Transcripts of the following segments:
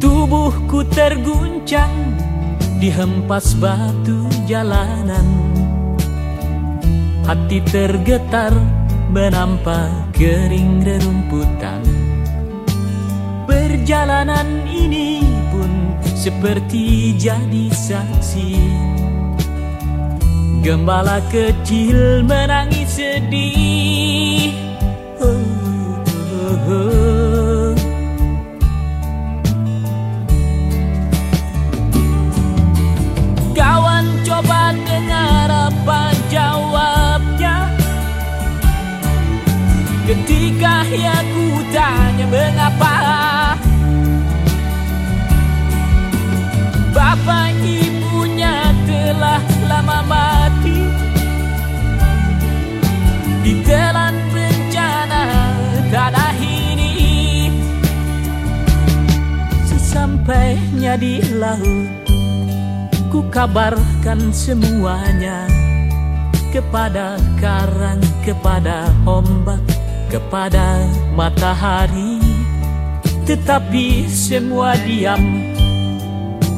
Tubuhku terguncang dihempas batu jalanan. Hati tergetar menampak kering rerumputan. Perjalanan ini seperti jadi saksi. Gembala kecil menangis sedih. Kawan coba dengar apa jawabnya? Ketika ia ku tanya mengapa Bapak ibunya telah lama mati? Ditelan bencana tanah ini Sesampainya di laut Ku kabarkan semuanya Kepada karang, kepada ombak Kepada matahari. Tetapi semua diam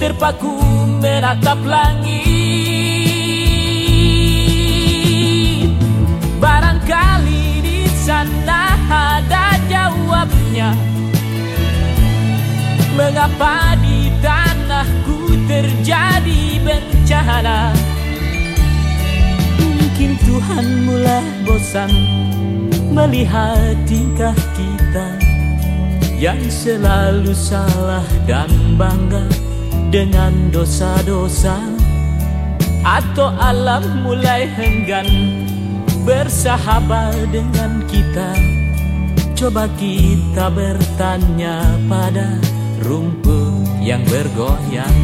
Terpaku menatap langit. Barangkali di sana ada jawabnya. Mengapa di tanahku terjadi bencana? Mungkin Tuhan mulai bosan Melihat tingkah kita Yang selalu salah dan bangga Dengan dosa-dosa Atau alam mulai enggan bersahabat dengan kita. Coba kita bertanya pada rumput yang bergoyang